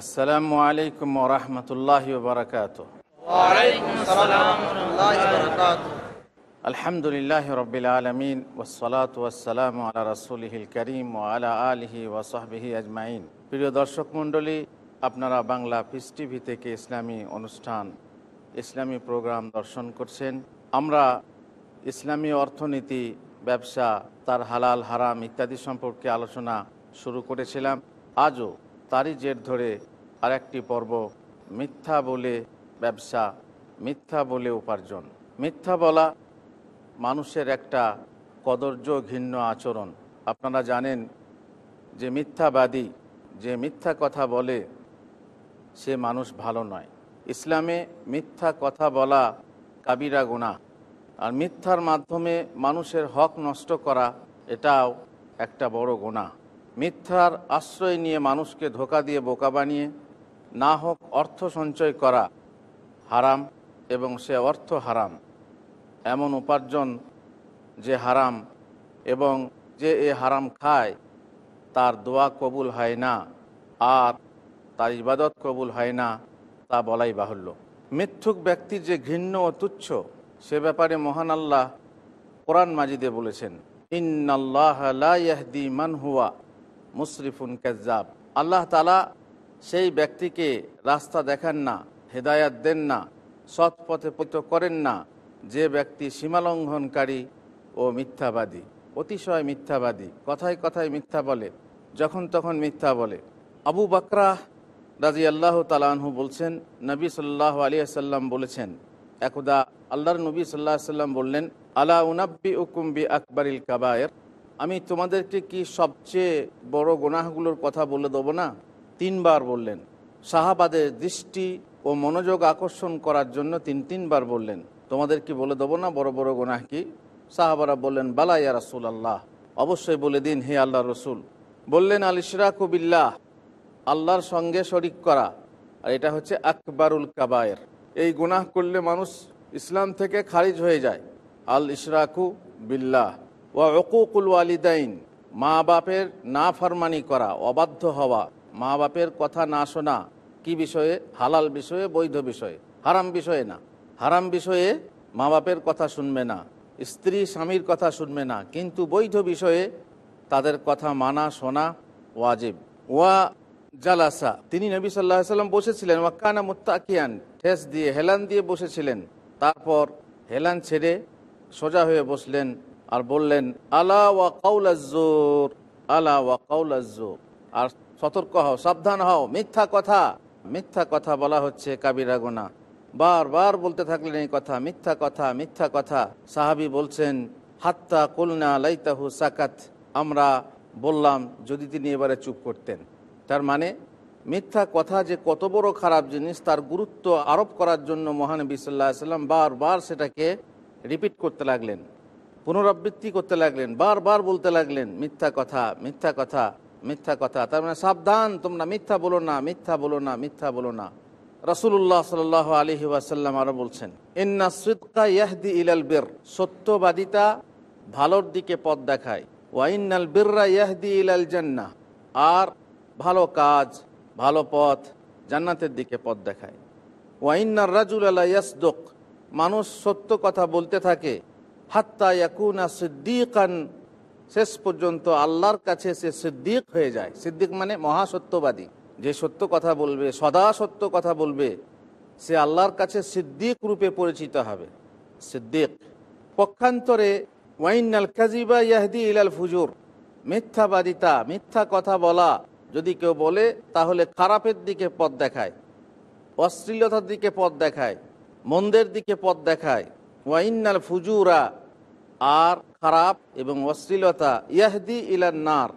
আসসালামু আলাইকুম বারকাত রাহমাতুল্লাহি ওয়া বারাকাতুহু। আলহামদুলিল্লাহ রবিল আলমিন ওসলাত ওয়াসালাম আলা রসুলহিল করিম ও আলা আলহি ওয়াসাহবিহি আজমাইন। প্রিয় দর্শক মণ্ডলী, আপনারা বাংলা পিস টিভি থেকে ইসলামী অনুষ্ঠান, ইসলামী প্রোগ্রাম দর্শন করছেন। আমরা ইসলামী অর্থনীতি, ব্যবসা, তার হালাল, হারাম ইত্যাদি সম্পর্কে আলোচনা শুরু করেছিলাম। আজও তারই জের ধরে আরেকটি পর্ব, মিথ্যা বলে ব্যবসা, মিথ্যা বলে উপার্জন। মিথ্যা বলা মানুষের একটা কদর্য ঘিন্ন আচরণ। আপনারা জানেন যে মিথ্যাবাদী, যে মিথ্যা কথা বলে, সে মানুষ ভালো নয়। ইসলামে মিথ্যা কথা বলা কাবিরা গুণা আর মিথ্যার মাধ্যমে মানুষের হক নষ্ট করা, এটাও একটা বড় গুণা মিথ্যার আশ্রয় নিয়ে মানুষকে ধোকা দিয়ে বোকা বানিয়ে না হোক অর্থ সঞ্চয় করা হারাম এবং সে অর্থ হারাম। এমন উপার্জন যে হারাম এবং যে এ হারাম খায়, তার দোয়া কবুল হয় না আর তার ইবাদত কবুল হয় না তা বলাই বাহুল্য। মিথ্যুক ব্যক্তির যে ঘৃণ্য ও তুচ্ছ, সে ব্যাপারে মহান আল্লাহ কোরআন মাজিদে বলেছেন ইন্নাল্লাহদি মান হুয়া মুশরিফুন কাজ্জাব। আল্লাহ তালা সেই ব্যক্তিকে রাস্তা দেখান না, হেদায়াত দেন না সৎ পথে পথ করেন না, যে ব্যক্তি সীমালঙ্ঘনকারী ও মিথ্যাবাদী, অতিশয় মিথ্যাবাদী, কথায় কথায় মিথ্যা বলে, যখন তখন মিথ্যা বলে। আবু বাকরা রাজি আল্লাহ তালাহু বলছেন, নবী সাল্লাহ আলিয়াল্লাম বলেছেন, একদা আল্লাহর নবী সাল্লাহ সাল্লাম বললেন, আলা উনাব্বি উকুম্বি আকবরিল কাবায়ের আমি তোমাদেরকে কি সবচেয়ে বড় গোনাহগুলোর কথা বলে দেবো না? তিনবার বললেন। সাহাবাদের দৃষ্টি ও মনোযোগ আকর্ষণ করার জন্য তিন তিনবার বললেন। তোমাদের কি বলে দেবো না? বড় বড় গোনাহ কি? সাহাবারা বললেন, বালা ইয়া রাসুল আল্লাহ অবশ্যই বলে দিন, হে আল্লাহ রসুল। বললেন, আল ইশরাকুবিল্লাহ আল্লাহর সঙ্গে শরিক করা। আর এটা হচ্ছে আকবরুল কাবায়ের। এই গুনাহ করলে মানুষ ইসলাম থেকে খারিজ হয়ে যায়। আল ইশরাকু বিল্লাহ, ওয়া অকুকুল ওয়ালিদাইন মা বাপের না ফরমানি করা, অবাধ্য হওয়া। মা বাপের কথা না শোনা কি বিষয়ে? হালাল বিষয়ে, বৈধ বিষয়ে? হারাম বিষয়ে না। হারাম বিষয়ে মা বাপের কথা শুনবে না। স্ত্রী, স্বামীর কথা শুনবে না। কিন্তু বৈধ বিষয়ে তাদের কথা মানা, শোনা ওয়াজিব। ওয়া জালাসা। তিনি নবী সাল্লাহ সাল্লাম বসেছিলেন। ওয়াক্কানা মুত্তাকিয়ান। ঠেস দিয়ে, হেলান দিয়ে বসেছিলেন। তারপর হেলান ছেড়ে সোজা হয়ে বসলেন আর বললেন, আলা ওয়া কাউলাজোর আলা ওয়া কাউলাজোর আর সতর্ক হও, সাবধান হও। মিথ্যা কথা মিথ্যা কথা বলা হচ্ছে কাবিরা গোনা বারবার বলতে থাকলেন এই কথা, মিথ্যা কথা মিথ্যা কথা। সাহাবি বলছেন, হাত্তা কুলনা লাইতাহু সাকাত। আমরা বললাম, যদি তিনি এবারে চুপ করতেন। তার মানে মিথ্যা কথা যে কত বড় খারাপ জিনিস, তার গুরুত্ব আরোপ করার জন্য মহানবী সাল্লাহ সাল্লাম বারবার সেটাকে রিপিট করতে লাগলেন, পুনরাবৃত্তি করতে লাগলেন, বারবার বলতে লাগলেন, মিথ্যা কথা মিথ্যা কথা। মিথ্যা কথা। তার মানে সাবধান, তোমরা মিথ্যা বলো না, মিথ্যা বলো না, মিথ্যা বলো না। রসুল্লাহ সাল আলহি ওয়াসাল্লাম আরও বলছেন, ইন্না সুদকা ইয়াহদি ইলাল বের সত্যবাদিতা ভালোর দিকে পথ দেখায়। ওয়াইনাল বিররা ইয়াহদি ইলাল জান্না আর ভালো কাজ, ভালো পথ জান্নাতের দিকে পথ দেখায়। ওয়াইনার রাজুল আল্লাহ ইয়াসদুক মানুষ সত্য কথা বলতে থাকে। হাত্তা ইয়াকুনা সিদ্দিকান শেষ পর্যন্ত আল্লাহর কাছে সে সিদ্দিক হয়ে যায়। সিদ্দিক মানে মহাসত্যবাদী। যে সত্য কথা বলবে, সদা সত্য কথা বলবে, সে আল্লাহর কাছে সিদ্দিক রূপে পরিচিত হবে। সিদ্দিক। পক্ষান্তরে ওয়াইনাল কাজিবা ইয়াহদি ইলাল ফুজুর। মিথ্যাবাদিতা, মিথ্যা কথা বলা, যদি কেউ বলে, তাহলে খারাপের দিকে পথ দেখায়, অশ্লীলতার দিকে পথ দেখায়, মন্দের দিকে পথ দেখায়। ওয়াইনাল ফুজুরা, আর খারাপ এবং অশ্লীলতা ইয়াহদি ইলান নার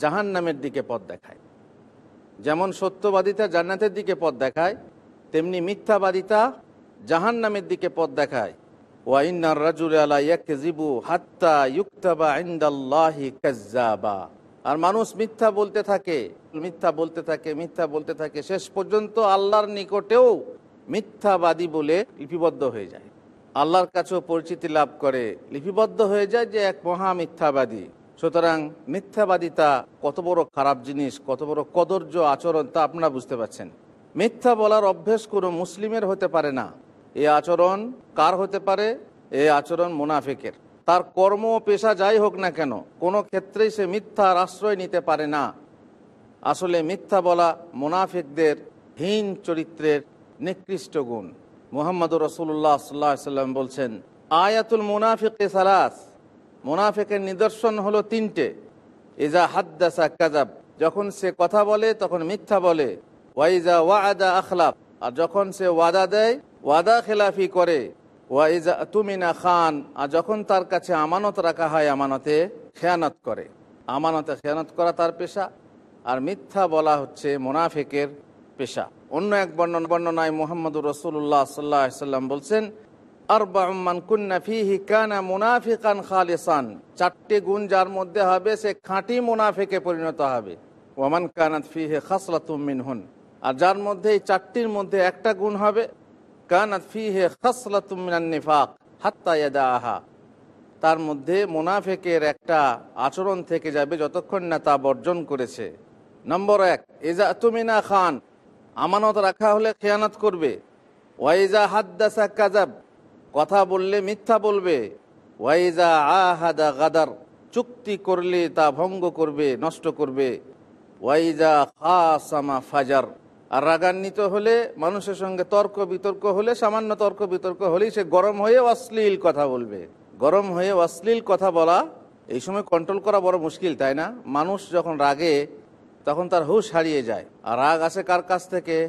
জাহান নামের দিকে পথ দেখায়। যেমন সত্যবাদিতা জান্নাতের দিকে পথ দেখায়, তেমনি মিথ্যাবাদিতা জাহান নামের দিকে পথ দেখায়। ওয়াইনার রাজুল আলা ইয়াকজিবু হাত্তা ইউক্তাবা ইনদাল্লাহি কাজ্জাবা আর মানুষ মিথ্যা বলতে থাকে, মিথ্যা বলতে থাকে, মিথ্যা বলতে থাকে, শেষ পর্যন্ত আল্লাহর নিকটেও মিথ্যাবাদী বলে লিপিবদ্ধ হয়ে যায়। আল্লাহর কাছেও পরিচিতি লাভ করে, লিপিবদ্ধ হয়ে যায় যে এক মহা মিথ্যাবাদী। সুতরাং মিথ্যাবাদিতা কত বড় খারাপ জিনিস, কত বড় কদর্য আচরণ তা আপনারা বুঝতে পারছেন। মিথ্যা বলার অভ্যেস কোনো মুসলিমের হতে পারে না। এ আচরণ কার হতে পারে? এ আচরণ মুনাফিকের। তার কর্ম পেশা যাই হোক না কেন, কোনো ক্ষেত্রেই সে মিথ্যার আশ্রয় নিতে পারে না। আসলে মিথ্যা বলা মুনাফিকদের হীন চরিত্রের নিকৃষ্ট গুণ। মোহাম্মদ রসুল্লাহ সাল্লাহ সাল্লাম বলছেন, আয়াতুল মুনাফিকে সালাস। মুনাফিকের নিদর্শন হলো তিনটে। ইজা হাদ্দাসা কাজাব যখন সে কথা বলে, তখন মিথ্যা বলে। ওয়াইজা ওয়াদা আখলাফ। আর যখন সে ওয়াদা দেয়, ওয়াদা খেলাফি করে। ওয়াইজা তুমিনা খান। আর যখন তার কাছে আমানত রাখা হয় আমানতে, খেয়ানত করে। আমানতে খেয়ানত করা তার পেশা। আর মিথ্যা বলা হচ্ছে মোনাফেকের পেশা। অন্য এক বর্ণনা বর্ণনায় মোহাম্মদুর রসুল্লাহ সাল্লাহ সাল্লাম বলছেন মুনাফিকান খালিসান। চারটি গুণ যার মধ্যে হবে, সে খাঁটি মুনাফিকে পরিণত হবে। ওমান কানাত ফিহে খাসলাতুম মিনহুন। আর যার মধ্যে এই চারটির মধ্যে একটা গুণ হবে, কানাত ফিহে খাসলাতুম মিনান নিফাক হাত্তায়াদা আহা তার মধ্যে মুনাফেকের একটা আচরণ থেকে যাবে যতক্ষণ না তা বর্জন করেছে। নম্বর এক এজা তুমিনা খান। আমানত রাখা হলে খেয়ানত করবে। ওয়াইজা হাদ্দাসা কাজাব কথা বললে মিথ্যা বলবে। ওয়াইজা আহাদা গাদার, চুক্তি করলে তা ভঙ্গ করবে, নষ্ট করবে। ওয়াইজা খাসামা ফাজার, আর রাগান্বিত হলে, মানুষের সঙ্গে তর্ক বিতর্ক হলে, সামান্য তর্ক বিতর্ক হলেই সে গরম হয়ে অশ্লীল কথা বলবে। গরম হয়ে অশ্লীল কথা বলা, এই সময় কন্ট্রোল করা বড় মুশকিল, তাই না? মানুষ যখন রাগে তখন তার হুশ হারিয়ে যায়। আর রাগ আসে কার কাছ থেকে?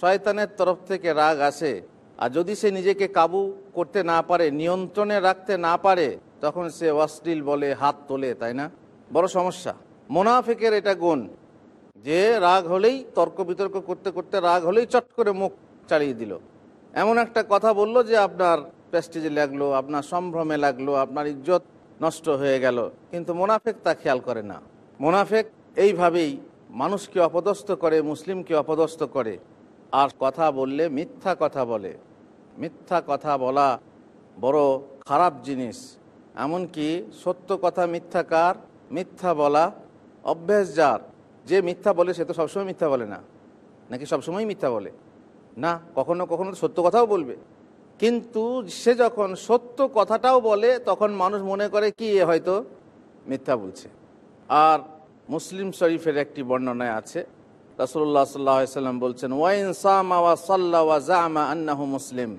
শয়তানের তরফ থেকে রাগ আসে। আর যদি সে নিজেকে কাবু করতে না পারে, নিয়ন্ত্রণে রাখতে না পারে, তখন সে অশ্লীল বলে হাত তোলে, তাই না? বড় সমস্যা। মোনাফিকের এটা গুণ যে রাগ হলেই তর্ক বিতর্ক করতে করতে রাগ হলেই চট করে মুখ চালিয়ে দিল। এমন একটা কথা বলল যে আপনার প্রেস্টিজে লাগল, আপনার সম্ভ্রমে লাগল, আপনার ইজ্জত নষ্ট হয়ে গেল। কিন্তু মোনাফেক তা খেয়াল করে না। মোনাফেক এইভাবেই মানুষকে অপদস্থ করে, মুসলিমকে অপদস্থ করে। আর কথা বললে মিথ্যা কথা বলে। মিথ্যা কথা বলা বড় খারাপ জিনিস। এমনকি সত্য কথা মিথ্যাকার মিথ্যা বলা অভ্যেস যার। যে মিথ্যা বলে, সে তো সবসময় মিথ্যা বলে না। নাকি সবসময় মিথ্যা বলে? না, কখনো কখনো সত্য কথাও বলবে। কিন্তু সে যখন সত্য কথাটাও বলে, তখন মানুষ মনে করে, কি হয়তো মিথ্যা বলছে। আর মুসলিম শরীফের একটি বর্ণনায় আছে। রাসুল্লাহ সাল্লাম বলছেন, ওয়াইন সামা ওয়া সাল্লা ওয়া জামা আন্নাহু মুসলিম।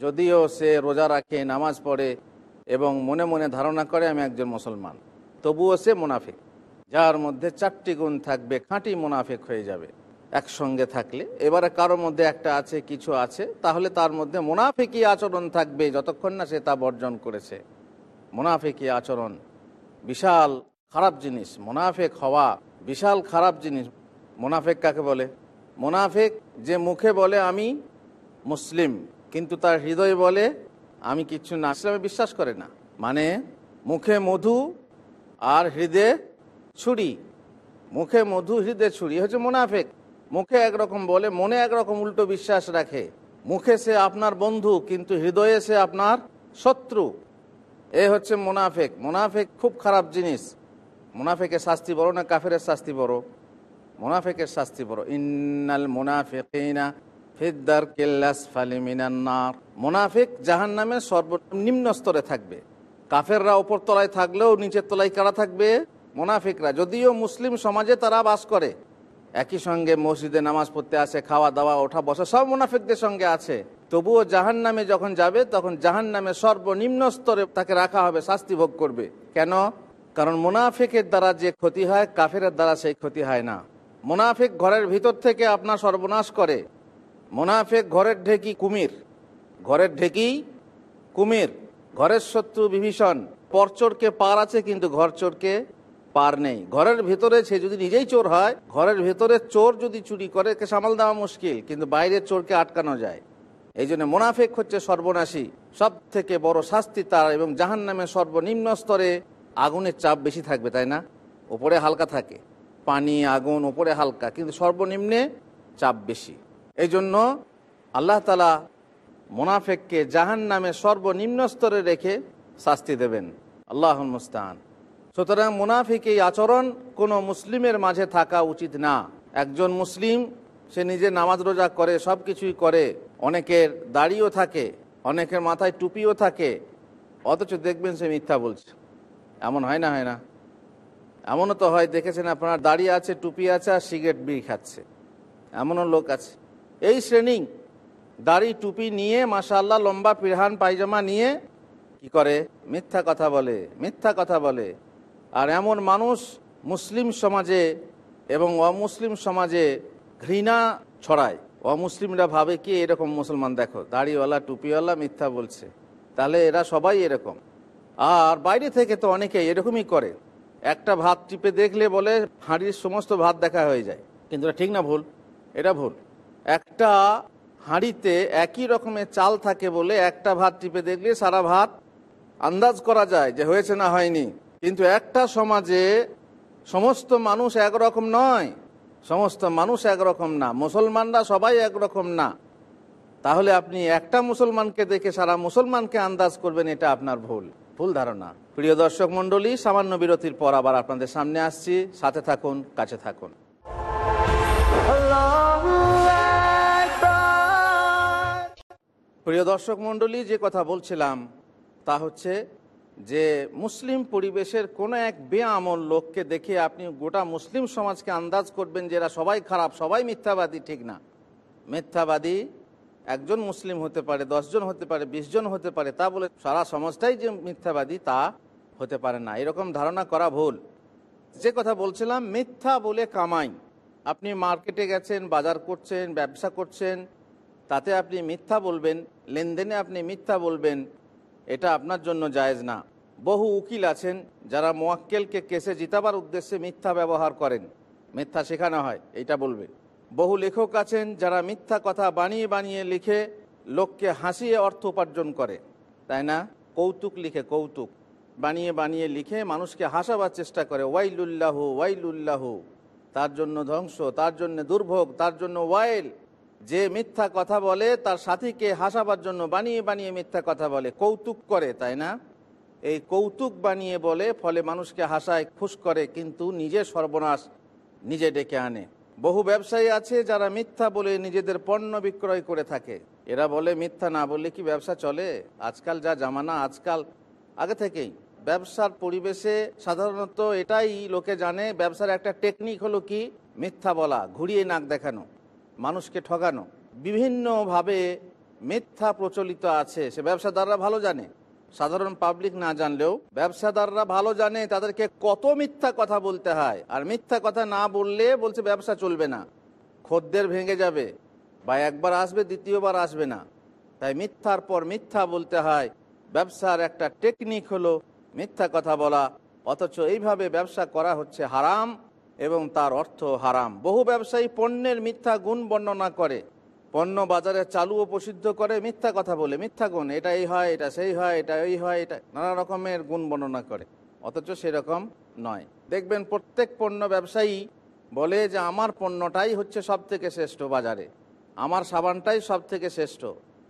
যদিও সে রোজা রাখে, নামাজ পড়ে এবং মনে মনে ধারণা করে, আমি একজন মুসলমান। তবুও সে মুনাফিক। যার মধ্যে চারটি গুণ থাকবে, খাঁটি মুনাফিক হয়ে যাবে একসঙ্গে থাকলে। এবারে কারোর মধ্যে একটা আছে, কিছু আছে, তাহলে তার মধ্যে মুনাফিকই আচরণ থাকবে, যতক্ষণ না সে তা বর্জন করেছে। মুনাফিকই আচরণ বিশাল খারাপ জিনিস, মোনাফেক হওয়া, বিশাল খারাপ জিনিস, মোনাফেক কাকে বলে? মোনাফেক যে মুখে বলে, আমি মুসলিম কিন্তু তার হৃদয় বলে, আমি কিচ্ছু না ইসলামে বিশ্বাস করে না। মানে মুখে মধু আর হৃদয়ে ছুরি। মুখে মধু হৃদয়ে ছুরি হচ্ছে মোনাফেক। মুখে একরকম বলে, মনে একরকম উল্টো বিশ্বাস রাখে। মুখে সে আপনার বন্ধু, কিন্তু হৃদয়ে সে আপনার শত্রু। এ হচ্ছে মোনাফেক। মোনাফেক খুব খারাপ জিনিস। মোনাফেকের শাস্তি বড় না কাফের শাস্তি বড়? মুনাফেকের শাস্তি বড়। ইন্নাল মোনাফেকিনা ফিদ্দার কেল্লাস ফালিমিনান্নার মোনাফেক জাহান নামে সর্বনিম্ন স্তরে থাকবে। কাফেররা ওপর তলায় থাকলেও নিচের তলায় কারা থাকবে? মোনাফিকরা। যদিও মুসলিম সমাজে তারা বাস করে। একই সঙ্গে মসজিদে নামাজ পড়তে আসে, খাওয়া দাওয়া, ওঠা বসা সব মুনাফিকদের সঙ্গে আছে। তবুও জাহান নামে যখন যাবে, তখন জাহান নামে সর্বনিম্ন স্তরে তাকে রাখা হবে, শাস্তি ভোগ করবে। কেন? কারণ মুনাফিকের দ্বারা যে ক্ষতি হয় কাফের দ্বারা সেই ক্ষতি হয় না। মুনাফিক ঘরের ভিতর থেকে আপনার সর্বনাশ করে। মুনাফিক ঘরের ঢেকি কুমির। ঘরের ঢেকি কুমির। ঘরের শত্রু বিভীষণ। পরচোরকে পার আছে কিন্তু ঘর চোরকে পার নেই। ঘরের ভেতরে সে যদি নিজেই চোর হয়, ঘরের ভেতরে চোর যদি চুরি করে, একে সামাল দেওয়া মুশকিল, কিন্তু বাইরের চোরকে আটকানো যায়। এই জন্য মোনাফেক হচ্ছে সর্বনাশী। সব থেকে বড় শাস্তি তার এবং জাহান নামে সর্বনিম্ন স্তরে আগুনের চাপ বেশি থাকবে, তাই না? ওপরে হালকা থাকে। পানি, আগুন, ওপরে হালকা, কিন্তু সর্বনিম্নে চাপ বেশি। এই জন্য আল্লাহ তালা মোনাফেককে জাহান নামে সর্বনিম্ন স্তরে রেখে শাস্তি দেবেন। আল্লাহ মুস্তান সুতরাং মুনাফিক এই আচরণ কোনো মুসলিমের মাঝে থাকা উচিত না। একজন মুসলিম, সে নিজে নামাজ রোজা করে সব কিছুই করে, অনেকের দাড়িও থাকে, অনেকের মাথায় টুপিও থাকে, অথচ দেখবেন সে মিথ্যা বলছে। এমন হয় না হয় না। এমনও তো হয়, দেখেছেন আপনার, দাড়ি আছে, টুপি আছে, আর সিগারেট বিড়ি খাচ্ছে। এমনও লোক আছে। এই শ্রেণি, দাড়ি, টুপি নিয়ে মাশাল্লাহ লম্বা পিরহান, পায়জামা নিয়ে, কি করে? মিথ্যা কথা বলে, মিথ্যা কথা বলে। আর এমন মানুষ মুসলিম সমাজে এবং অমুসলিম সমাজে ঘৃণা ছড়ায়। অমুসলিমরা ভাবে কি, এরকম মুসলমান দেখো, দাড়িওয়ালা, টুপিওয়ালা মিথ্যা বলছে। তাহলে এরা সবাই এরকম। আর বাইরে থেকে তো অনেকেই এরকমই করে। একটা ভাত টিপে দেখলে বলে হাঁড়ির সমস্ত ভাত দেখা হয়ে যায়। কিন্তু এটা ঠিক না ভুল। এটা ভুল। একটা হাঁড়িতে একই রকমের চাল থাকে বলে একটা ভাত টিপে দেখলে সারা ভাত আন্দাজ করা যায় যে হয়েছে না হয়নি। কিন্তু একটা সমাজে সমস্ত মানুষ একরকম নয়। সমস্ত মানুষ একরকম না। মুসলমানরা সবাই একরকম না। তাহলে আপনি একটা মুসলমানকে দেখে সারা মুসলমানকে আন্দাজ করবেন, এটা আপনার ভুল। ভুল ধারণা। প্রিয় দর্শক মন্ডলী সামান্য বিরতির পর আবার আপনাদের সামনে আসছি। সাথে থাকুন, কাছে থাকুন। প্রিয় দর্শক মন্ডলী যে কথা বলছিলাম তা হচ্ছে যে, মুসলিম পরিবেশের কোনো এক বেআমল লোককে দেখে আপনি গোটা মুসলিম সমাজকে আন্দাজ করবেন যে এরা সবাই খারাপ, সবাই মিথ্যাবাদী, ঠিক না? মিথ্যাবাদী একজন মুসলিম হতে পারে, দশজন হতে পারে ২০ জন হতে পারে, তা বলে সারা সমাজটাই যে মিথ্যাবাদী তা হতে পারে না। এরকম ধারণা করা ভুল। যে কথা বলছিলাম, মিথ্যা বলে কামাই। আপনি মার্কেটে গেছেন, বাজার করছেন, ব্যবসা করছেন, তাতে আপনি মিথ্যা বলবেন, লেনদেনে আপনি মিথ্যা বলবেন, এটা আপনার জন্য জায়েজ না। বহু উকিল আছেন যারা মোয়াক্কেলকে কেসে জিতাবার উদ্দেশ্যে মিথ্যা ব্যবহার করেন। মিথ্যা শেখানো হয় এটা বলবে। বহু লেখক আছেন যারা মিথ্যা কথা বানিয়ে বানিয়ে লিখে লোককে হাসিয়ে অর্থ উপার্জন করে। তাই না? কৌতুক লিখে কৌতুক, বানিয়ে বানিয়ে লিখে মানুষকে হাসাবার চেষ্টা করে। ওয়াইলুল্লাহ ওয়াইলুল্লাহ। তার জন্য ধ্বংস, তার জন্য দুর্ভোগ, তার জন্য ওয়াইল। যে মিথ্যা কথা বলে, তার সাথীকে হাসাবার জন্য বানিয়ে বানিয়ে মিথ্যা কথা বলে, কৌতুক করে, তাই না? এই কৌতুক বানিয়ে বলে, ফলে মানুষকে হাসায়, খুশ করে, কিন্তু নিজে সর্বনাশ নিজে ডেকে আনে। বহু ব্যবসায়ী আছে যারা মিথ্যা বলে নিজেদের পণ্য বিক্রয় করে থাকে। এরা বলে, মিথ্যা না বললে কি ব্যবসা চলে? আজকাল যা জামানা, আজকাল আগে থেকেই, ব্যবসার পরিবেশে সাধারণত এটাই লোকে জানে, ব্যবসার একটা টেকনিক হলো কি? মিথ্যা বলা, ঘুরিয়ে নাক দেখানো, মানুষকে ঠকানো বিভিন্নভাবে মিথ্যা প্রচলিত আছে, সে ব্যবসাদাররা ভালো জানে। সাধারণ পাবলিক না জানলেও ব্যবসাদাররা ভালো জানে তাদেরকে কত মিথ্যা কথা বলতে হয়। আর মিথ্যা কথা না বললে বলছে ব্যবসা চলবে না। খদ্দের ভেঙে যাবে বা একবার আসবে, দ্বিতীয়বার আসবে না। তাই মিথ্যার পর মিথ্যা বলতে হয়। ব্যবসার একটা টেকনিক হলো মিথ্যা কথা বলা। অথচ এইভাবে ব্যবসা করা হচ্ছে হারাম এবং তার অর্থ হারাম। বহু ব্যবসায়ী পণ্যের মিথ্যা গুণ বর্ণনা করে। পণ্য বাজারে চালু ও প্রসিদ্ধ করে, মিথ্যা কথা বলে, মিথ্যা গুণ, এটা এই হয়, এটা সেই হয়, এটা এই হয়, এটা নানা রকমের গুণ বর্ণনা করে, অথচ সেরকম নয়। দেখবেন প্রত্যেক পণ্য ব্যবসায়ী বলে যে, আমার পণ্যটাই হচ্ছে সব থেকে শ্রেষ্ঠ বাজারে, আমার সাবানটাই সব থেকে শ্রেষ্ঠ,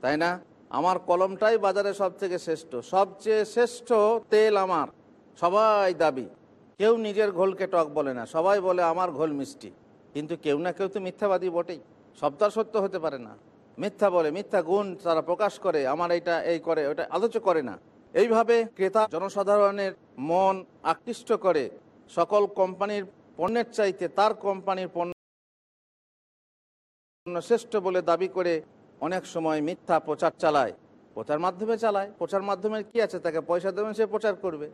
তাই না? আমার কলমটাই বাজারে সব থেকে শ্রেষ্ঠ, সবচেয়ে শ্রেষ্ঠ তেল আমার, সবাই দাবি। কেউ নিজের ঘোলকে টক বলে না, সবাই বলে, আমার ঘোল মিষ্টি। কিন্তু কেউ না কেউ তো মিথ্যাবাদী বটেই। আর সত্য হতে পারে না। মিথ্যা বলে, মিথ্যা গুণ তারা প্রকাশ করে, আমার এইটা এই করে ওটা আলোচ করে না। এইভাবে ক্রেতা জনসাধারণের মন আকৃষ্ট করে সকল কোম্পানির পণ্যের চাইতে তার কোম্পানির পণ্য শ্রেষ্ঠ বলে দাবি করে অনেক সময় মিথ্যা প্রচার চালায়। প্রচার মাধ্যমে চালায়, প্রচার মাধ্যমে কি আছে? তাকে পয়সা দেবেন, সে প্রচার করবে।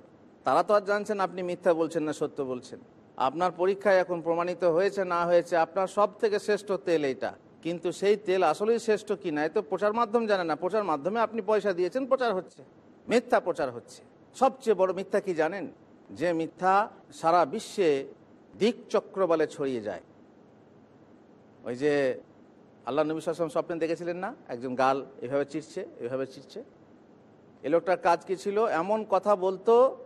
তারা তো আর জানছেন আপনি মিথ্যা বলছেন না সত্য বলছেন। আপনার পরীক্ষায় এখন প্রমাণিত হয়েছে, না হয়েছে, আপনার সব থেকে শ্রেষ্ঠ তেল এইটা। কিন্তু সেই তেল আসলেই শ্রেষ্ঠ কি না? তো প্রচার মাধ্যম জানে না। প্রচার মাধ্যমে আপনি পয়সা দিয়েছেন, প্রচার হচ্ছে। মিথ্যা প্রচার হচ্ছে। সবচেয়ে বড় মিথ্যা কি জানেন? যে মিথ্যা সারা বিশ্বে দিক চক্র বলে ছড়িয়ে যায়। ওই যে আল্লাহ নবী সালাম স্বপ্নে দেখেছিলেন না? একজন গাল এভাবে চিরছে এভাবে চিরছে। এ লোকটার কাজ কি ছিল? এমন কথা বলতো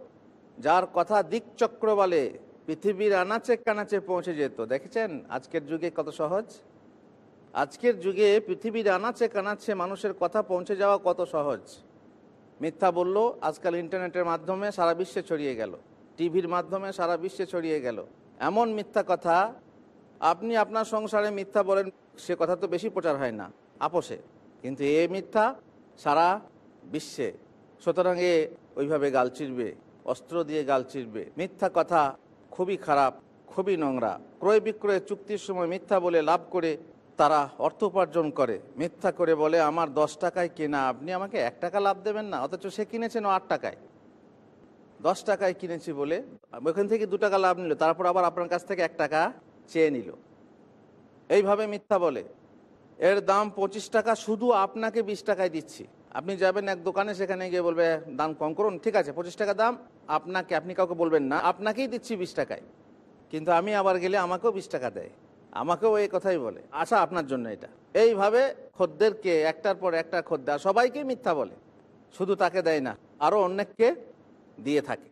যার কথা দিকচক্র বলে পৃথিবীর আনাচে কানাচে পৌঁছে যেত। দেখেছেন? আজকের যুগে কত সহজ? আজকের যুগে পৃথিবীর আনাচে কানাচে মানুষের কথা পৌঁছে যাওয়া কত সহজ? মিথ্যা বলল, আজকাল ইন্টারনেটের মাধ্যমে সারা বিশ্বে ছড়িয়ে গেল। টিভির মাধ্যমে সারা বিশ্বে ছড়িয়ে গেল। এমন মিথ্যা কথা, আপনি আপনার সংসারে মিথ্যা বলেন, সে কথা তো বেশি প্রচার হয় না। আপোষে। কিন্তু এ মিথ্যা সারা বিশ্বে। সুতরাং এ ওইভাবে গাল চিরবে অস্ত্র দিয়ে গাল চিরবে মিথ্যা কথা খুবই খারাপ, খুবই নোংরা। ক্রয় বিক্রয় চুক্তির সময় মিথ্যা বলে লাভ করে তারা অর্থ উপার্জন করে। মিথ্যা করে বলে, আমার দশ টাকায় কেনা, আপনি আমাকে এক টাকা লাভ দেবেন না, অথচ সে কিনেছেন আট টাকায়। দশ টাকায় কিনেছি বলে, ওখান থেকে দু টাকা লাভ নিল, তারপর আবার আপনার কাছ থেকে এক টাকা চেয়ে নিল। এইভাবে মিথ্যা বলে। এর দাম পঁচিশ টাকা, শুধু আপনাকে বিশ টাকায় দিচ্ছি। আপনি যাবেন এক দোকানে, সেখানে গিয়ে বলবে, দাম কম করুন। ঠিক আছে, পঁচিশ টাকা দাম। আপনাকে, আপনি কাউকে বলবেন না, আপনাকেই দিচ্ছি বিশ টাকায়। কিন্তু আমি আবার গেলে আমাকেও বিশ টাকা দেয়। আমাকেও এই কথাই বলে। আচ্ছা আপনার জন্য এটা। এইভাবে খদ্দেরকে, একটার পর একটা খদ্দের সবাইকে মিথ্যা বলে। শুধু তাকে দেয় না আরও অনেককে দিয়ে থাকে।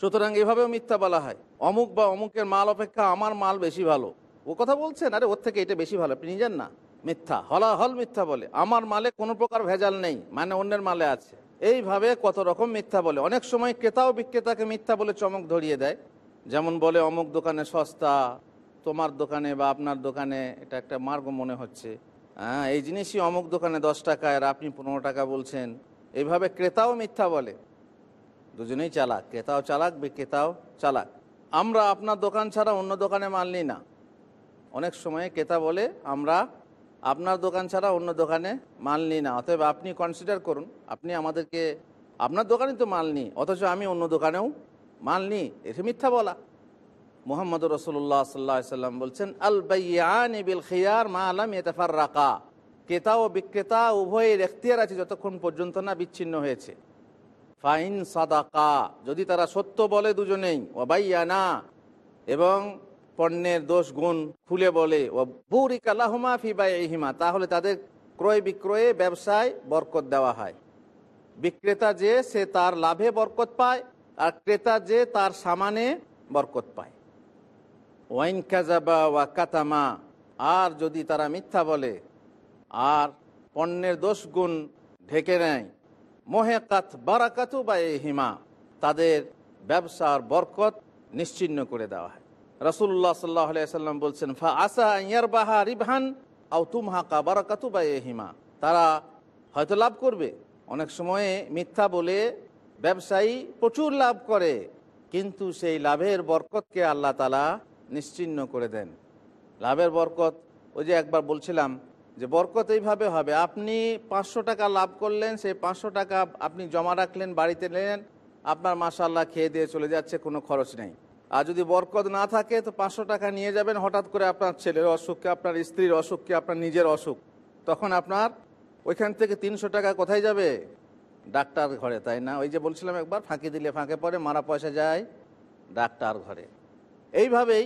সুতরাং এভাবেও মিথ্যা বলা হয়। অমুক বা অমুকের মাল অপেক্ষা আমার মাল বেশি ভালো। ও কথা বলছেন? আরে, ওর থেকে এটা বেশি ভালো। আপনি নিজেন না। মিথ্যা, হলাহল মিথ্যা বলে। আমার মালে কোনো প্রকার ভেজাল নেই মানে অন্যের মালে আছে। এইভাবে কত রকম মিথ্যা বলে। অনেক সময় ক্রেতা ও বিক্রেতাকে মিথ্যা বলে চমক ধরিয়ে দেয়। যেমন বলে, অমুক দোকানে সস্তা, তোমার দোকানে বা আপনার দোকানে এটা একটা মার্গ মনে হচ্ছে। হ্যাঁ এই জিনিসই অমুক দোকানে দশ টাকায় আর আপনি পনেরো টাকা বলছেন। এইভাবে ক্রেতাও মিথ্যা বলে। দুজনেই চালাক, ক্রেতাও চালাক, বিক্রেতাও চালাক। আমরা আপনার দোকান ছাড়া অন্য দোকানে মাল নিই না। অনেক সময় ক্রেতা বলে, আমরা আপনার দোকান ছাড়া অন্য দোকানে মাল নিই না। অতএব আপনি কনসিডার করুন, আপনি আমাদেরকে, আপনার দোকানে তো মাল নিই, অথচ আমি অন্য দোকানেও মাল নিই। এটা মিথ্যা বলা। মোহাম্মদ রসুল্লাহ সাল্লাহ সাল্লাম বলছেন আল বাইয়ান বিল খিয়ার মা আলাম এতেফার রাকা ক্রেতা ও বিক্রেতা উভয়ের এখতিয়ার আছে যতক্ষণ পর্যন্ত না বিচ্ছিন্ন হয়েছে। ফাইন সাদাকা, যদি তারা সত্য বলে দুজনেই ও বাইয়ানা, এবং পণ্যের দোষ গুণ খুলে বলে ও বুরিকালাহুমা ফি বাইহিমা তাহলে তাদের ক্রয় বিক্রয়ে ব্যবসায় বরকত দেওয়া হয়। বিক্রেতা যে, সে তার লাভে বরকত পায়, আর ক্রেতা যে, তার সামানে বরকত পায়। ওয়াইন কাজাবা ওয়া কাতামা, আর যদি তারা মিথ্যা বলে, আর পণ্যের দোষ গুণ ঢেকে নেয়, মোহেকাত বারাকাতু বা হিমা তাদের ব্যবসার বরকত নিশ্চিন্ন করে দেওয়া হয়। রসুল্লাহ সাল্লাহ সাল্লাম বলছেন, ফা আসা ইয়ার বাহা রিবহান আউ তুমহাকা বারাকাতু বা হিমা তারা হয়তো লাভ করবে। অনেক সময়ে মিথ্যা বলে ব্যবসায়ী প্রচুর লাভ করে, কিন্তু সেই লাভের বরকতকে আল্লাহ তালা নিশ্চিন্ন করে দেন। লাভের বরকত, ওই যে একবার বলছিলাম যে বরকত এইভাবে হবে, আপনি পাঁচশো টাকা লাভ করলেন, সেই পাঁচশো টাকা আপনি জমা রাখলেন, বাড়িতে নিলেন, আপনার মাসাল্লাহ খেয়ে দিয়ে চলে যাচ্ছে, কোনো খরচ নেই। আর যদি বরকত না থাকে, তো পাঁচশো টাকা নিয়ে যাবেন হঠাৎ করে আপনার ছেলের অসুখকে, আপনার স্ত্রীর অসুখকে, আপনার নিজের অসুখ। তখন আপনার ওইখান থেকে তিনশো টাকা কোথায় যাবে? ডাক্তার ঘরে, তাই না? ওই যে বলছিলাম একবার, ফাঁকি দিলে ফাঁকে পড়ে, মারা পয়সা যায় ডাক্তার ঘরে। এইভাবেই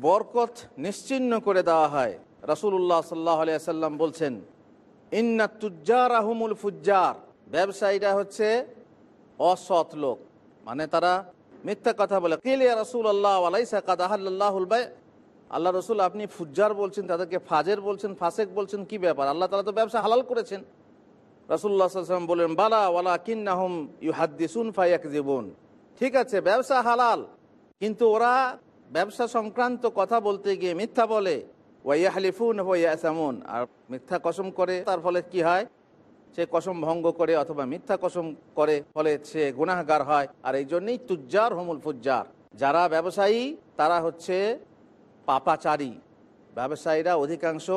বরকত নিশ্চিন্ন করে দেওয়া হয়। রসুল্লাহ সাল্লাহ সাল্লাম বলছেন, ইন্না তুজ্জার আহমুল ফুজ্জার। ব্যবসায়ীরা হচ্ছে অসৎ লোক। মানে তারা মিথ্যা কথা বলে কিলিয়া রসুল আল্লাহ আলাইসা কাদাহাল্লাহুল আল্লাহ রসুল, আপনি ফুজ্জার বলছেন, তাদেরকে ফাজের বলছেন, ফাসেক বলছেন, কি ব্যাপার? আল্লাহ তালা তো ব্যবসা হালাল করেছেন। রসুল্লাহ সাল্লাম বলেন বালা ওয়ালা কিন্নাহুম ইউ হাদ্দিসুন ফাইয়াক জীবন ঠিক আছে, ব্যবসা হালাল, কিন্তু ওরা ব্যবসা সংক্রান্ত কথা বলতে গিয়ে মিথ্যা বলে। ওয়াইয়া হালিফুন ওয়াইয়াসামুন আর মিথ্যা কসম করে, তার ফলে কি হয়? সে কসম ভঙ্গ করে অথবা মিথ্যা কসম করে, ফলে সে গুনাহগার হয়। আর এই জন্যই তুজ্জার হমুল ফুজ্জার। যারা ব্যবসায়ী, তারা হচ্ছে পাপাচারী। ব্যবসায়ীরা অধিকাংশ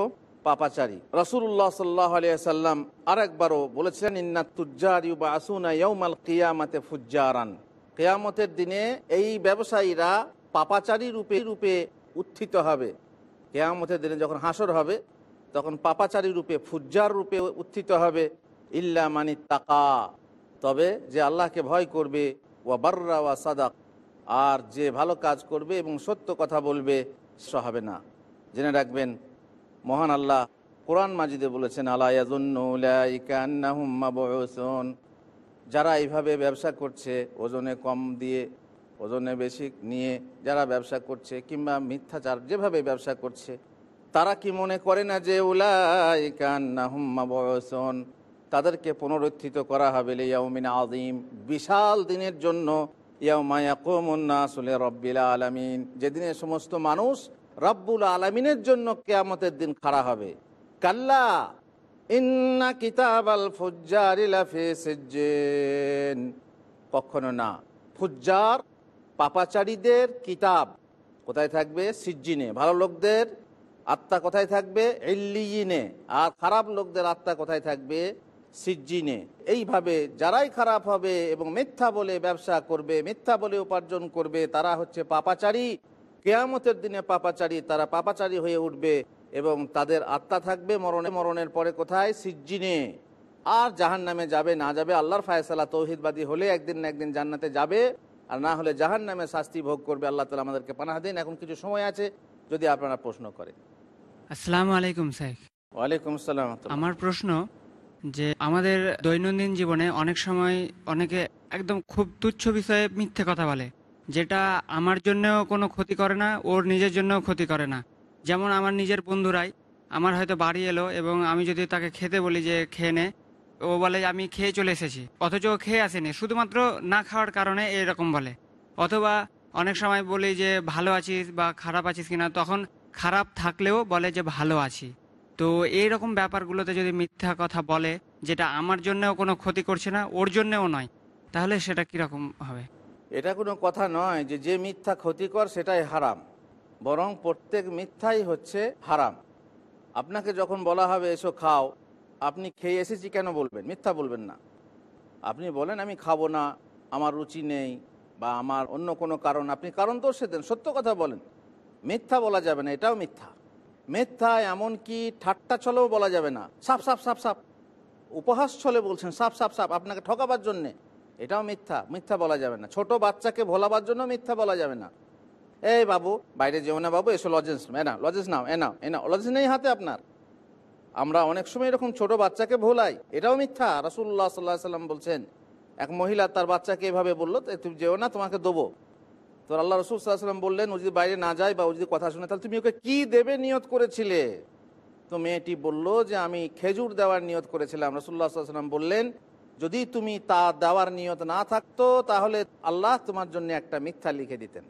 পাপাচারী। রসুল্লাহ সাল্লাহ আলিয়াল্লাম আর একবারও বলেছিলেন, ইন্না তুজ্জার ইউবা আসুনা ইয়ৌমাল কিয়ামাতে ফুজ্জারান। কেয়ামতের দিনে এই ব্যবসায়ীরা পাপাচারী রূপে রূপে উত্থিত হবে। কেয়ামতের দিনে যখন হাসর হবে, তখন পাপাচারী রূপে, ফুজ্জার রূপে উত্থিত হবে। ইল্লা মানি তাকা তবে যে আল্লাহকে ভয় করবে, ওয়া বার্রা ওয়া সাদাক। আর যে ভালো কাজ করবে এবং সত্য কথা বলবে, সে হবে না। জেনে রাখবেন, মহান আল্লাহ কোরআন মাজিদে বলেছেন আল্লাহ যারা এইভাবে ব্যবসা করছে, ওজনে কম দিয়ে, ওজনে বেশি নিয়ে যারা ব্যবসা করছে কিংবা মিথ্যাচার যেভাবে ব্যবসা করছে, তারা কি মনে করে না যে উলাইকান্নাহুম্মাবসন তাদেরকে পুনরুত্থিত করা হবে লিয়াউমিন আদিম বিশাল দিনের জন্য ইয়ামায়াকুমুন্নাসুলে রব্বিল আলামিন। যেদিনে সমস্ত মানুষ রব্বুল আলমিনের জন্য কেয়ামতের দিন খাড়া হবে। কাল্লা, ইন্না কিতাব আল ফুজ্জারিলাফেসেন কখনো না। ফুজ্জার পাপাচারীদের কিতাব কোথায় থাকবে? সিজ্জিনে। ভালো লোকদের আত্মা কোথায় থাকবে? এল্লিনে আর খারাপ লোকদের আত্মা কোথায় থাকবে? সিজ্জিনে। এইভাবে যারাই খারাপ হবে এবং মিথ্যা বলে ব্যবসা করবে মিথ্যা বলে উপার্জন করবে তারা হচ্ছে পাপাচারী। কেয়ামতের দিনে পাপাচারী তারা পাপাচারী হয়ে উঠবে এবং তাদের আত্মা থাকবে মরণে। মরণের পরে কোথায়? সিজ্জিনে। আর জাহান নামে যাবে না যাবে আল্লাহর ফায়সালা তৌহিদবাদী হলে একদিন না একদিন জান্নাতে যাবে। আর না হলে জাহান নামে শাস্তি ভোগ করবে আল্লাহ তালা আমাদেরকে পানাহ দিন। এখন কিছু সময় আছে যদি আপনারা প্রশ্ন করেন। আসসালামু আলাইকুম স্যার ওয়ালাইকুম আসসালাম। আমার প্রশ্ন যে আমাদের দৈনন্দিন জীবনে অনেক সময় অনেকে একদম খুব তুচ্ছ বিষয়ে মিথ্যে কথা বলে, যেটা আমার জন্যও কোনো ক্ষতি করে না, ওর নিজের জন্যও ক্ষতি করে না। যেমন আমার নিজের বন্ধুরাই, আমার হয়তো বাড়ি এলো এবং আমি যদি তাকে খেতে বলি যে খেয়ে নে, ও বলে আমি খেয়ে চলে এসেছি, অথচ ও খেয়ে আসেনি, শুধুমাত্র না খাওয়ার কারণে এরকম বলে। অথবা অনেক সময় বলি যে ভালো আছিস বা খারাপ আছিস কিনা, তখন খারাপ থাকলেও বলে যে ভালো আছি। তো এইরকম ব্যাপারগুলোতে যদি মিথ্যা কথা বলে, যেটা আমার জন্যও কোনো ক্ষতি করছে না, ওর জন্যও নয়, তাহলে সেটা কীরকম হবে? এটা কোনো কথা নয় যে যে মিথ্যা ক্ষতিকর সেটাই হারাম, বরং প্রত্যেক মিথ্যাই হচ্ছে হারাম। আপনাকে যখন বলা হবে, এসো খাও, আপনি খেয়ে এসেছি কেন বলবেন? মিথ্যা বলবেন না। আপনি বলেন, আমি খাব না, আমার রুচি নেই বা আমার অন্য কোনো কারণ। আপনি কারণ তো সে দেন, সত্য কথা বলেন। মিথ্যা বলা যাবে না, এটাও মিথ্যা। মিথ্যা এমনকি ঠাট্টা ছলেও বলা যাবে না। সাপ সাপ সাপ সাপ। উপহাস ছলে বলছেন সাপ সাপ সাপ আপনাকে ঠকাবার জন্যে। এটাও মিথ্যা মিথ্যা বলা যাবে না। ছোট বাচ্চাকে ভোলাবার জন্য মিথ্যা বলা যাবে না। এই বাবু বাইরে যেও না বাবু এসো লজেন্স এ না লজেন্স নাও এ নাও এ লজেন্স নেই হাতে আপনার। আমরা অনেক সময় এরকম ছোট বাচ্চাকে ভোলাই এটাও মিথ্যা। রাসুল্লাহ সাল্লাহ সাল্লাম বলছেন এক মহিলা তার বাচ্চাকে এভাবে বলল "এ, তুমি যেও না তোমাকে দেবো। তো আল্লাহ রসুল সাল্লাম বললেন, ও যদি বাইরে না যায় বা ও যদি কথা শুনে, তাহলে তুমি ওকে কি দেবে নিয়ত করেছিলে? তো মেয়েটি বলল যে, আমি খেজুর দেওয়ার নিয়ত করেছিলাম। রসুল্লাহ সাল্লাম বললেন, যদি তুমি তা দেওয়ার নিয়ত না থাকতো, তাহলে আল্লাহ তোমার জন্য একটা মিথ্যা লিখে দিতেন।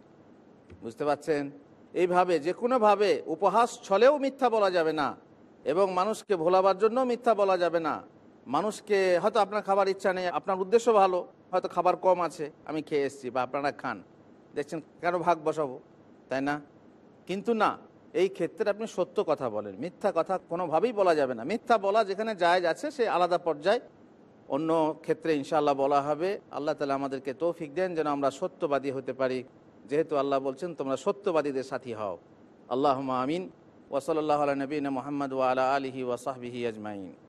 বুঝতে পারছেন? এইভাবে যে কোনোভাবে উপহাস ছলেও মিথ্যা বলা যাবে না এবং মানুষকে ভোলাবার জন্য মিথ্যা বলা যাবে না। মানুষকে, হয়তো আপনার খাবার ইচ্ছা নেই, আপনার উদ্দেশ্য ভালো, হয়তো খাবার কম আছে, আমি খেয়ে এসেছি বা আপনারা খান। দেখছেন কেন ভাগ বসাবো, তাই না? কিন্তু না, এই ক্ষেত্রে আপনি সত্য কথা বলেন। মিথ্যা কথা কোনোভাবেই বলা যাবে না। মিথ্যা বলা যেখানে জায়জ আছে সে আলাদা পর্যায়ে। অন্য ক্ষেত্রে ইনশাআল্লাহ বলা হবে, আল্লাহ তালা আমাদেরকে তৌফিক দেন যেন আমরা সত্যবাদী হতে পারি। যেহেতু আল্লাহ বলছেন, তোমরা সত্যবাদীদের সাথী হও। আল্লাহ আমিন। ওসলাল্লাহ নবীন মোহাম্মদ ওয়ালা আলহি ওসাহবিহি আজমাইন।